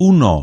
uno.